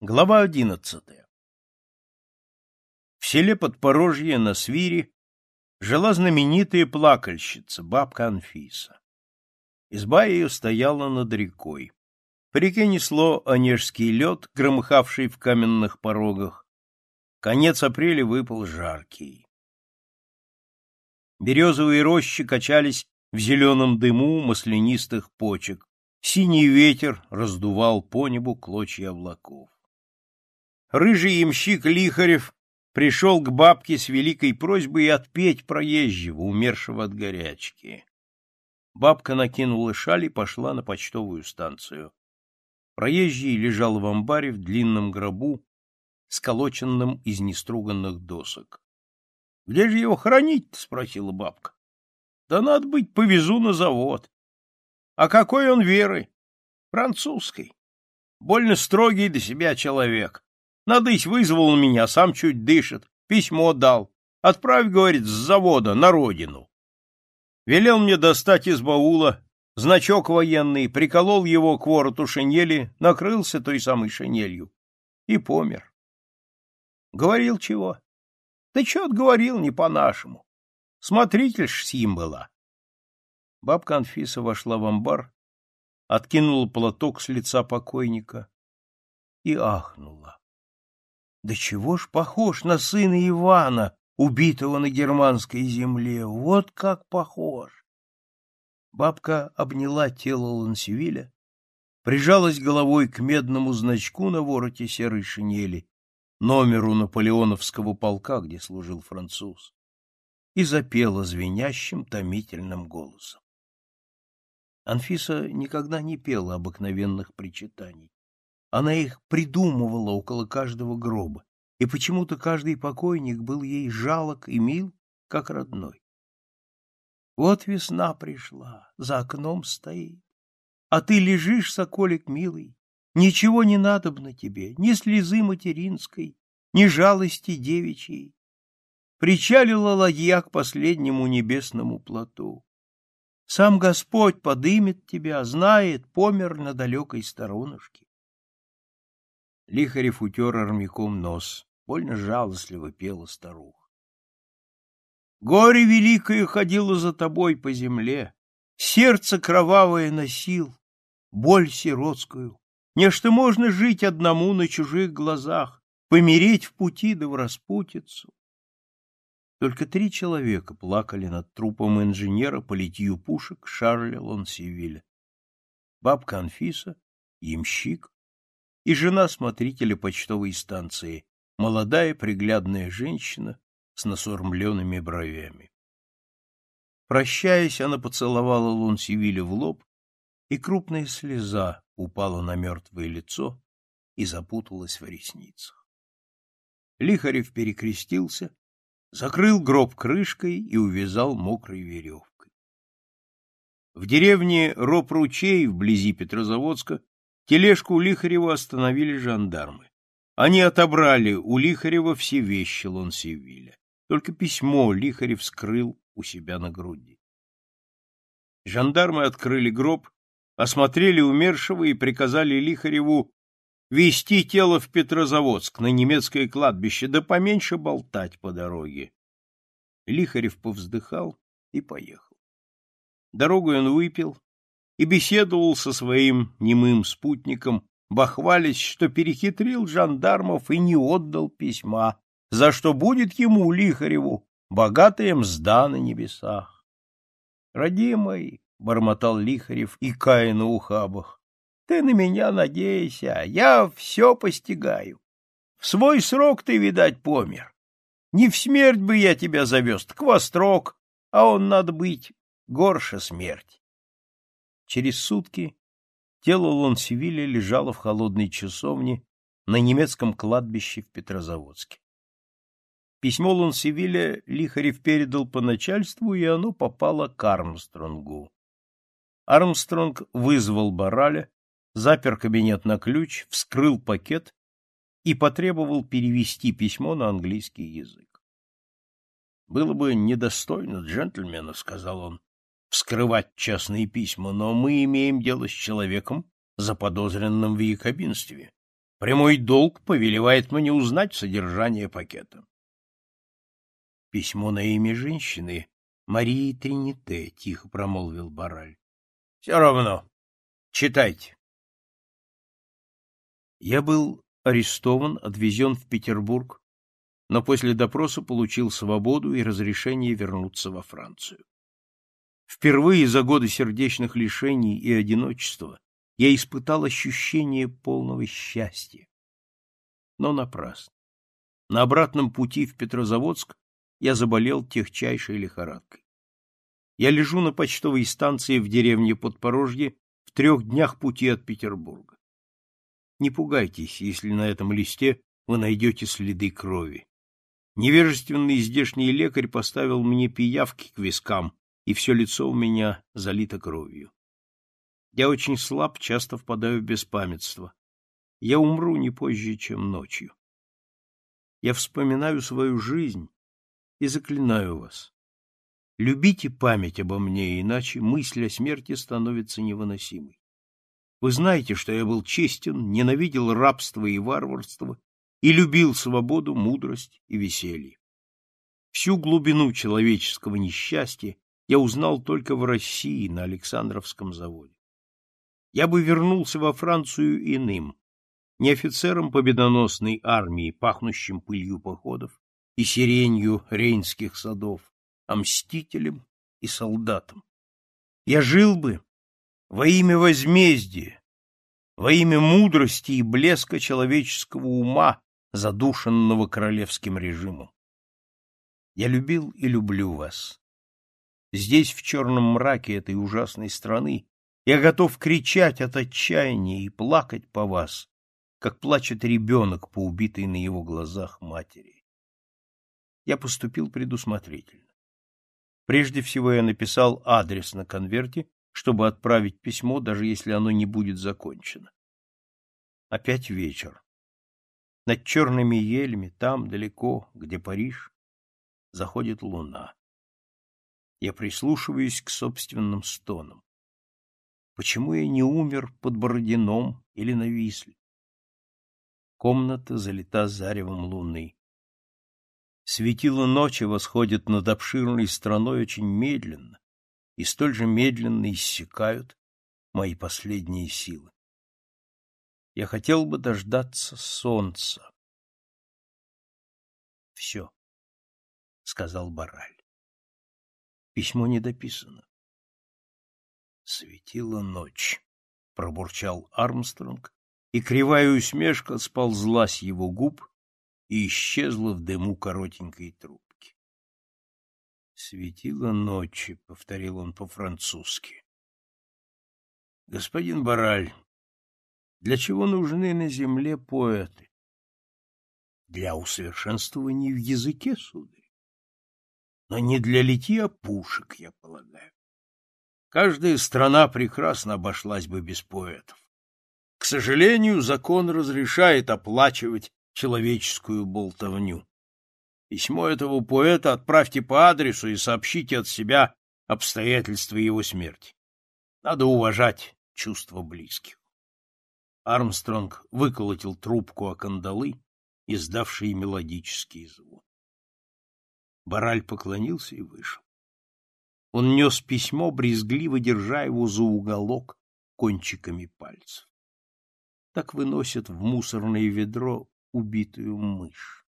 Глава одиннадцатая. В селе Подпорожье на Свире жила знаменитая плакальщица, бабка Анфиса. Изба ее стояла над рекой. По реке несло онежский лед, громыхавший в каменных порогах. Конец апреля выпал жаркий. Березовые рощи качались в зеленом дыму маслянистых почек. Синий ветер раздувал по небу клочья облаков рыжий ямщик Лихарев пришел к бабке с великой просьбой отпеть проезжего, умершего от горячки. Бабка накинула шаль и пошла на почтовую станцию. Проезжий лежал в амбаре в длинном гробу, сколоченном из неструганных досок. — Где же его хранить спросила бабка. — Да надо быть, повезу на завод. — А какой он веры? — Французской. Больно строгий до себя человек. Надысь вызвал меня, сам чуть дышит, письмо дал. Отправь, говорит, с завода на родину. Велел мне достать из баула значок военный, приколол его к вороту шинели, накрылся той самой шинелью и помер. Говорил чего? Да чё отговорил не по-нашему. Смотритель ж сим была. Бабка Анфиса вошла в амбар, откинула платок с лица покойника и ахнула. Да чего ж похож на сына Ивана, убитого на германской земле, вот как похож! Бабка обняла тело Лансевиля, прижалась головой к медному значку на вороте серой шинели, номеру наполеоновского полка, где служил француз, и запела звенящим томительным голосом. Анфиса никогда не пела обыкновенных причитаний. Она их придумывала около каждого гроба, и почему-то каждый покойник был ей жалок и мил, как родной. Вот весна пришла, за окном стоит, а ты лежишь, соколик милый, ничего не надо на тебе, ни слезы материнской, ни жалости девичьей. Причалила ладья к последнему небесному плоту. Сам Господь подымет тебя, знает, помер на далекой сторонушке. Лихарев утер армяком нос. Больно жалостливо пела старуха. Горе великое ходило за тобой по земле, Сердце кровавое носил, боль сиротскую. Не что можно жить одному на чужих глазах, Помереть в пути да в распутицу. Только три человека плакали над трупом инженера по литью пушек Шарля Лонсивиля. Бабка Анфиса, ямщик и жена смотрителя почтовой станции, молодая приглядная женщина с насурмленными бровями. Прощаясь, она поцеловала Лунсивиле в лоб, и крупная слеза упала на мертвое лицо и запуталась в ресницах. Лихарев перекрестился, закрыл гроб крышкой и увязал мокрой веревкой. В деревне Роб-Ручей, вблизи Петрозаводска, Тележку у Лихарева остановили жандармы. Они отобрали у Лихарева все вещи Лонсевиля. Только письмо Лихарев скрыл у себя на груди. Жандармы открыли гроб, осмотрели умершего и приказали Лихареву вести тело в Петрозаводск на немецкое кладбище, да поменьше болтать по дороге. Лихарев повздыхал и поехал. Дорогу он выпил, и беседовал со своим немым спутником, бахвались, что перехитрил жандармов и не отдал письма, за что будет ему, Лихареву, богатая мзда на небесах. — Родимый, — бормотал Лихарев, и кая на ухабах, — ты на меня надейся, я все постигаю. В свой срок ты, видать, помер. Не в смерть бы я тебя завез, к вострок, а он, надо быть, горше смерти. Через сутки тело Лонсевиля лежало в холодной часовне на немецком кладбище в Петрозаводске. Письмо Лонсевиля Лихарев передал по начальству, и оно попало к Армстронгу. Армстронг вызвал Бараля, запер кабинет на ключ, вскрыл пакет и потребовал перевести письмо на английский язык. — Было бы недостойно джентльмена, — сказал он, вскрывать частные письма, но мы имеем дело с человеком, заподозренным в якобинстве. Прямой долг повелевает мне узнать содержание пакета. Письмо на имя женщины Марии Трините, — тихо промолвил Бараль. — Все равно. Читайте. Я был арестован, отвезен в Петербург, но после допроса получил свободу и разрешение вернуться во Францию. Впервые за годы сердечных лишений и одиночества я испытал ощущение полного счастья. Но напрасно. На обратном пути в Петрозаводск я заболел техчайшей лихорадкой. Я лежу на почтовой станции в деревне Подпорожье в трех днях пути от Петербурга. Не пугайтесь, если на этом листе вы найдете следы крови. Невежественный здешний лекарь поставил мне пиявки к вискам, и все лицо у меня залито кровью. Я очень слаб, часто впадаю в беспамятство. Я умру не позже, чем ночью. Я вспоминаю свою жизнь и заклинаю вас. Любите память обо мне, иначе мысль о смерти становится невыносимой. Вы знаете, что я был честен, ненавидел рабство и варварство и любил свободу, мудрость и веселье. Всю глубину человеческого несчастья я узнал только в России, на Александровском заводе. Я бы вернулся во Францию иным, не офицером победоносной армии, пахнущим пылью походов и сиренью рейнских садов, а мстителем и солдатом. Я жил бы во имя возмездия, во имя мудрости и блеска человеческого ума, задушенного королевским режимом. Я любил и люблю вас, Здесь, в черном мраке этой ужасной страны, я готов кричать от отчаяния и плакать по вас, как плачет ребенок по убитой на его глазах матери. Я поступил предусмотрительно. Прежде всего я написал адрес на конверте, чтобы отправить письмо, даже если оно не будет закончено. Опять вечер. Над черными елями, там, далеко, где Париж, заходит луна я прислушиваюсь к собственным стонам. Почему я не умер под Бородином или на Висле? Комната залита заревом луны. Светило ночи восходит над обширной страной очень медленно, и столь же медленно иссякают мои последние силы. Я хотел бы дождаться солнца. — Все, — сказал Бараль. Письмо не дописано. Светила ночь, пробурчал Армстронг, и кривая усмешка сползла с его губ и исчезла в дыму коротенькой трубки. Светила ночи, повторил он по-французски. Господин Бараль, для чего нужны на земле поэты? Для усовершенствования в языке, сударь но не для литья пушек, я полагаю. Каждая страна прекрасно обошлась бы без поэтов. К сожалению, закон разрешает оплачивать человеческую болтовню. Письмо этого поэта отправьте по адресу и сообщите от себя обстоятельства его смерти. Надо уважать чувства близких. Армстронг выколотил трубку о кандалы, издавшие мелодический звук. Бараль поклонился и вышел. Он нес письмо, брезгливо держа его за уголок кончиками пальцев. Так выносят в мусорное ведро убитую мышь.